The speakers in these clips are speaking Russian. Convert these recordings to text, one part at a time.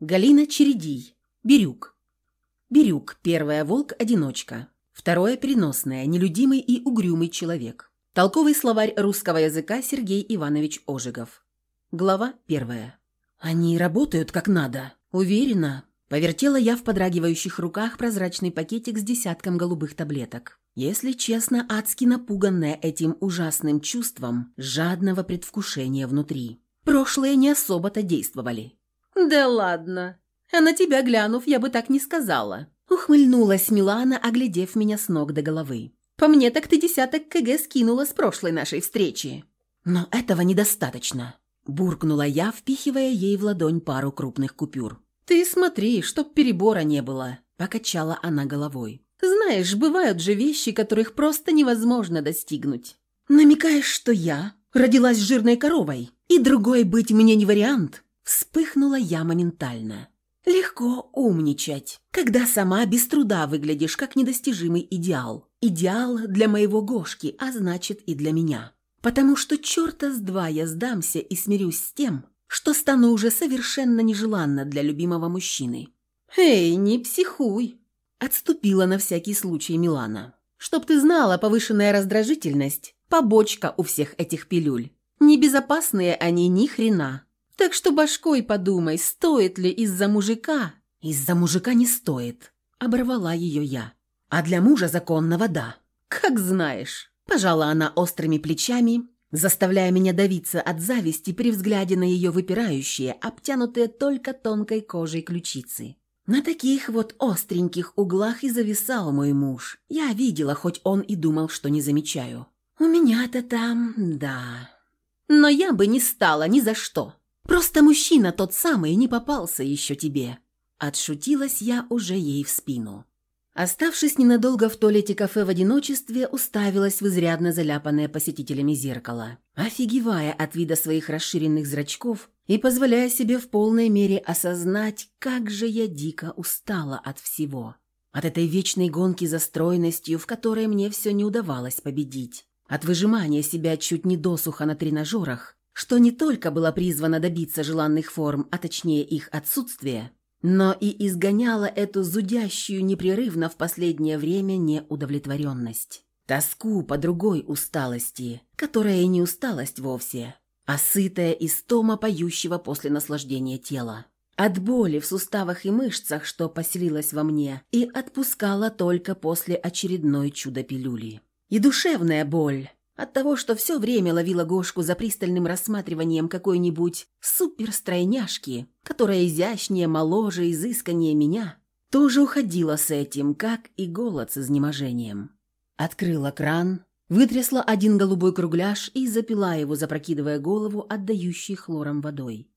Галина Чередий. Бирюк. Бирюк – первое – волк-одиночка. Второе – переносное, нелюдимый и угрюмый человек. Толковый словарь русского языка Сергей Иванович Ожегов. Глава первая. «Они работают как надо. Уверена». Повертела я в подрагивающих руках прозрачный пакетик с десятком голубых таблеток. Если честно, адски напуганная этим ужасным чувством жадного предвкушения внутри. Прошлые не особо-то действовали. «Да ладно. А на тебя глянув, я бы так не сказала». Ухмыльнулась Милана, оглядев меня с ног до головы. «По мне так ты десяток КГ скинула с прошлой нашей встречи». «Но этого недостаточно», – буркнула я, впихивая ей в ладонь пару крупных купюр. «Ты смотри, чтоб перебора не было», – покачала она головой. «Знаешь, бывают же вещи, которых просто невозможно достигнуть». «Намекаешь, что я родилась жирной коровой, и другой быть мне не вариант?» Вспыхнула я моментально. Легко умничать, когда сама без труда выглядишь как недостижимый идеал. Идеал для моего Гошки, а значит и для меня. Потому что черта с два я сдамся и смирюсь с тем, что стану уже совершенно нежеланна для любимого мужчины. «Эй, не психуй!» Отступила на всякий случай Милана. «Чтоб ты знала, повышенная раздражительность – побочка у всех этих пилюль. Небезопасные они ни хрена. Так что башкой подумай, стоит ли из-за мужика? Из-за мужика не стоит, оборвала ее я. А для мужа законного да. Как знаешь. Пожала она острыми плечами, заставляя меня давиться от зависти при взгляде на ее выпирающие, обтянутые только тонкой кожей ключицы. На таких вот остреньких углах и зависал мой муж. Я видела, хоть он и думал, что не замечаю. У меня-то там, да. Но я бы не стала ни за что. Просто мужчина тот самый не попался еще тебе». Отшутилась я уже ей в спину. Оставшись ненадолго в туалете кафе в одиночестве, уставилась в изрядно заляпанное посетителями зеркало, офигевая от вида своих расширенных зрачков и позволяя себе в полной мере осознать, как же я дико устала от всего. От этой вечной гонки за стройностью, в которой мне все не удавалось победить. От выжимания себя чуть не досуха на тренажерах, что не только было призвано добиться желанных форм, а точнее их отсутствия, но и изгоняло эту зудящую непрерывно в последнее время неудовлетворенность. Тоску по другой усталости, которая и не усталость вовсе, а сытая истома поющего после наслаждения тела. От боли в суставах и мышцах, что поселилась во мне, и отпускала только после очередной чудо-пилюли. И душевная боль, от того, что все время ловила Гошку за пристальным рассматриванием какой-нибудь суперстройняшки, которая изящнее, моложе, изысканнее меня, тоже уходила с этим, как и голод с изнеможением. Открыла кран, вытрясла один голубой кругляш и запила его, запрокидывая голову, отдающей хлором водой.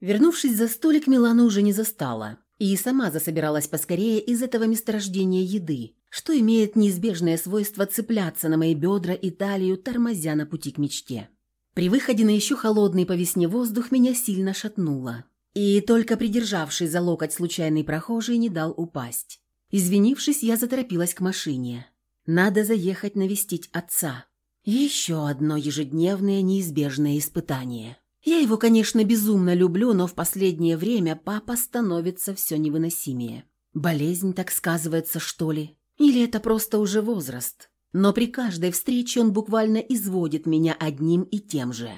Вернувшись за столик, Милана уже не застала и сама засобиралась поскорее из этого месторождения еды, что имеет неизбежное свойство цепляться на мои бедра и талию, тормозя на пути к мечте. При выходе на еще холодный по весне воздух меня сильно шатнуло. И только придержавший за локоть случайный прохожий не дал упасть. Извинившись, я заторопилась к машине. Надо заехать навестить отца. Еще одно ежедневное неизбежное испытание. Я его, конечно, безумно люблю, но в последнее время папа становится все невыносимее. Болезнь так сказывается, что ли? Или это просто уже возраст? Но при каждой встрече он буквально изводит меня одним и тем же.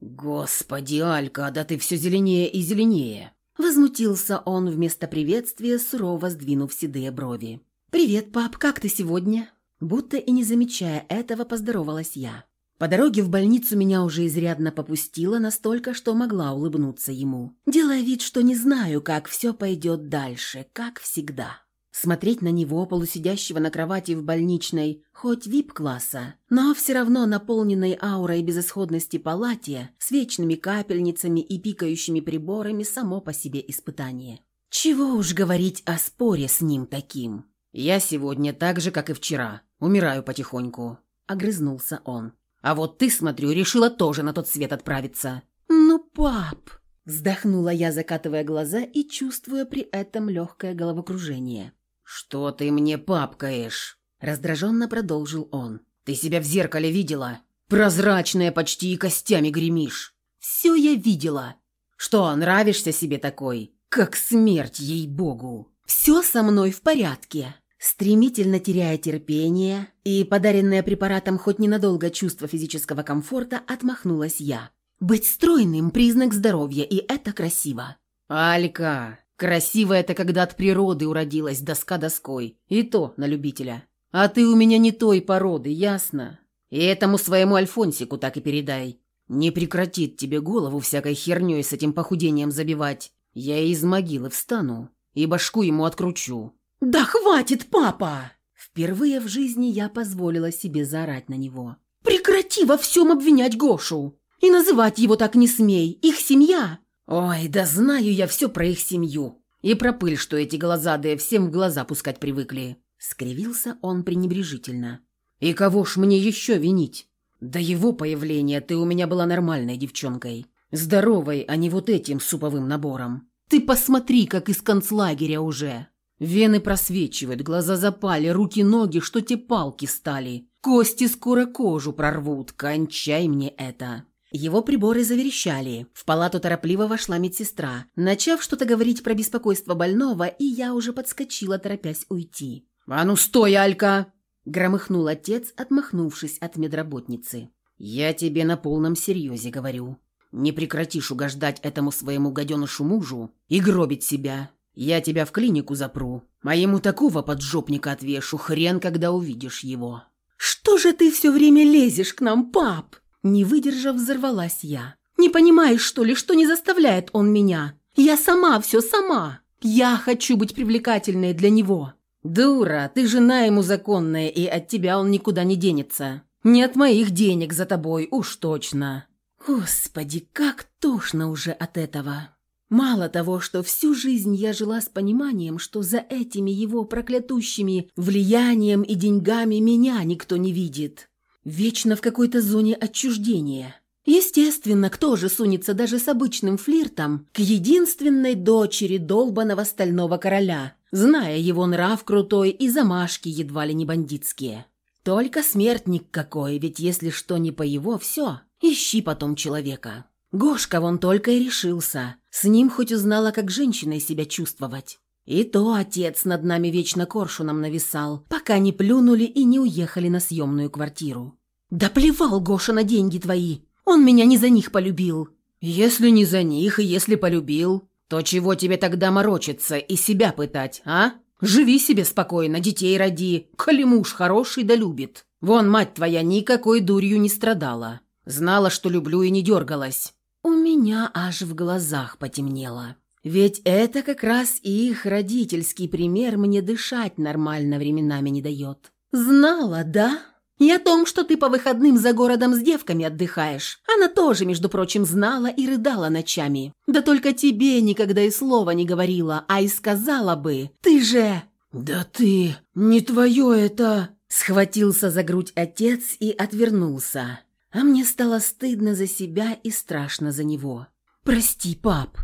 «Господи, Алька, да ты все зеленее и зеленее!» Возмутился он вместо приветствия, сурово сдвинув седые брови. «Привет, пап, как ты сегодня?» Будто и не замечая этого, поздоровалась я. По дороге в больницу меня уже изрядно попустило настолько, что могла улыбнуться ему, делая вид, что не знаю, как все пойдет дальше, как всегда. Смотреть на него, полусидящего на кровати в больничной, хоть вип-класса, но все равно наполненной аурой безысходности палате, с вечными капельницами и пикающими приборами, само по себе испытание. Чего уж говорить о споре с ним таким. «Я сегодня так же, как и вчера. Умираю потихоньку», — огрызнулся он. «А вот ты, смотрю, решила тоже на тот свет отправиться». «Ну, пап!» Вздохнула я, закатывая глаза и чувствуя при этом легкое головокружение. «Что ты мне папкаешь?» Раздраженно продолжил он. «Ты себя в зеркале видела? Прозрачная почти и костями гремишь». «Все я видела». «Что, нравишься себе такой? как смерть, ей-богу. Все со мной в порядке. Стремительно теряя терпение и подаренное препаратом хоть ненадолго чувство физического комфорта, отмахнулась я. «Быть стройным – признак здоровья, и это красиво». «Алька, красиво это когда от природы уродилась доска доской, и то на любителя. А ты у меня не той породы, ясно? И этому своему Альфонсику так и передай. Не прекратит тебе голову всякой херней с этим похудением забивать. Я из могилы встану и башку ему откручу». «Да хватит, папа!» Впервые в жизни я позволила себе заорать на него. «Прекрати во всем обвинять Гошу! И называть его так не смей! Их семья!» «Ой, да знаю я все про их семью. И про пыль, что эти глазадые всем в глаза пускать привыкли». Скривился он пренебрежительно. «И кого ж мне еще винить? До его появления ты у меня была нормальной девчонкой. Здоровой, а не вот этим суповым набором. Ты посмотри, как из концлагеря уже. Вены просвечивают, глаза запали, руки-ноги, что те палки стали. Кости скоро кожу прорвут, кончай мне это». Его приборы заверещали. В палату торопливо вошла медсестра, начав что-то говорить про беспокойство больного, и я уже подскочила, торопясь уйти. «А ну стой, Алька!» – громыхнул отец, отмахнувшись от медработницы. «Я тебе на полном серьезе говорю. Не прекратишь угождать этому своему гаденышу мужу и гробить себя. Я тебя в клинику запру, а ему такого поджопника отвешу, хрен, когда увидишь его». «Что же ты все время лезешь к нам, пап?» Не выдержав, взорвалась я. «Не понимаешь, что ли, что не заставляет он меня? Я сама, все сама. Я хочу быть привлекательной для него». «Дура, ты жена ему законная, и от тебя он никуда не денется. Не от моих денег за тобой, уж точно». Господи, как тошно уже от этого. Мало того, что всю жизнь я жила с пониманием, что за этими его проклятущими влиянием и деньгами меня никто не видит. Вечно в какой-то зоне отчуждения. Естественно, кто же сунется даже с обычным флиртом к единственной дочери долбаного стального короля, зная его нрав крутой и замашки едва ли не бандитские. Только смертник какой, ведь если что не по его, все, ищи потом человека. Гошка вон только и решился. С ним хоть узнала, как женщиной себя чувствовать. И то отец над нами вечно коршуном нависал, пока не плюнули и не уехали на съемную квартиру. «Да плевал Гоша на деньги твои! Он меня не за них полюбил!» «Если не за них и если полюбил, то чего тебе тогда морочиться и себя пытать, а? Живи себе спокойно, детей роди, коли муж хороший да любит. Вон мать твоя никакой дурью не страдала. Знала, что люблю и не дергалась». У меня аж в глазах потемнело. Ведь это как раз их родительский пример мне дышать нормально временами не дает. Знала, да? И о том, что ты по выходным за городом с девками отдыхаешь. Она тоже, между прочим, знала и рыдала ночами. Да только тебе никогда и слова не говорила, а и сказала бы. Ты же... «Да ты... не твое это...» Схватился за грудь отец и отвернулся. А мне стало стыдно за себя и страшно за него. «Прости, пап»,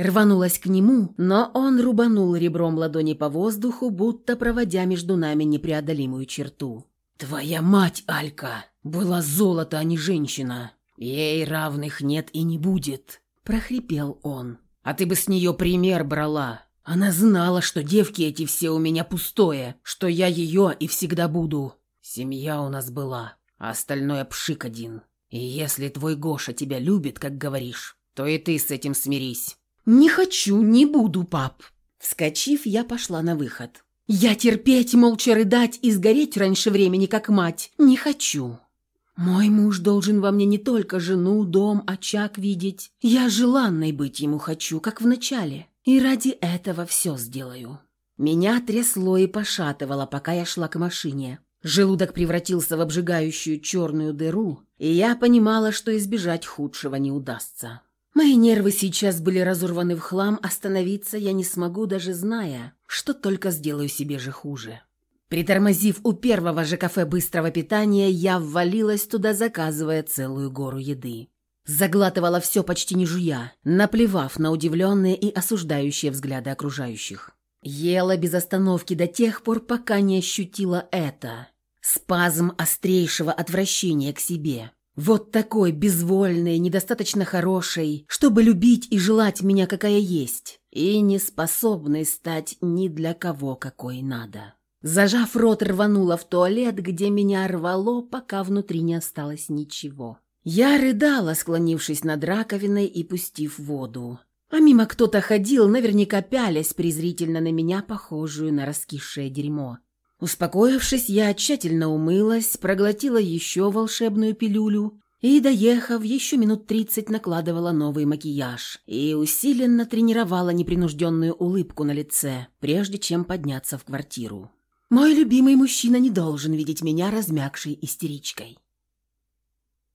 Рванулась к нему, но он рубанул ребром ладони по воздуху, будто проводя между нами непреодолимую черту. «Твоя мать, Алька, была золото, а не женщина. Ей равных нет и не будет», – прохрипел он. «А ты бы с нее пример брала. Она знала, что девки эти все у меня пустое, что я ее и всегда буду. Семья у нас была, а остальное пшик один. И если твой Гоша тебя любит, как говоришь, то и ты с этим смирись. «Не хочу, не буду, пап!» Вскочив, я пошла на выход. «Я терпеть, молча рыдать и сгореть раньше времени, как мать, не хочу!» «Мой муж должен во мне не только жену, дом, очаг видеть. Я желанной быть ему хочу, как в начале. И ради этого все сделаю». Меня трясло и пошатывало, пока я шла к машине. Желудок превратился в обжигающую черную дыру, и я понимала, что избежать худшего не удастся. Мои нервы сейчас были разорваны в хлам, остановиться я не смогу, даже зная, что только сделаю себе же хуже. Притормозив у первого же кафе быстрого питания, я ввалилась туда, заказывая целую гору еды. Заглатывала все почти не жуя, наплевав на удивленные и осуждающие взгляды окружающих. Ела без остановки до тех пор, пока не ощутила это. Спазм острейшего отвращения к себе. Вот такой безвольной, недостаточно хорошей, чтобы любить и желать меня, какая есть, и не способной стать ни для кого, какой надо. Зажав рот, рванула в туалет, где меня рвало, пока внутри не осталось ничего. Я рыдала, склонившись над раковиной и пустив воду. А мимо кто-то ходил, наверняка пялясь презрительно на меня, похожую на раскисшее дерьмо. Успокоившись, я тщательно умылась, проглотила еще волшебную пилюлю и, доехав, еще минут тридцать накладывала новый макияж и усиленно тренировала непринужденную улыбку на лице, прежде чем подняться в квартиру. Мой любимый мужчина не должен видеть меня размягшей истеричкой.